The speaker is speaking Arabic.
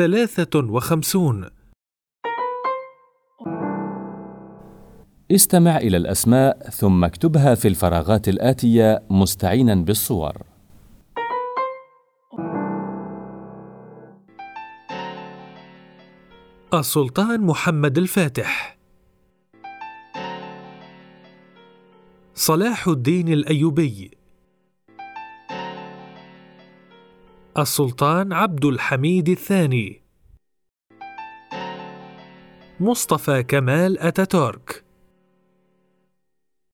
ثلاثة وخمسون. استمع إلى الأسماء ثم اكتبها في الفراغات الآتية مستعينا بالصور. السلطان محمد الفاتح. صلاح الدين الأيوبي. السلطان عبد الحميد الثاني. مصطفى كمال أتاتورك.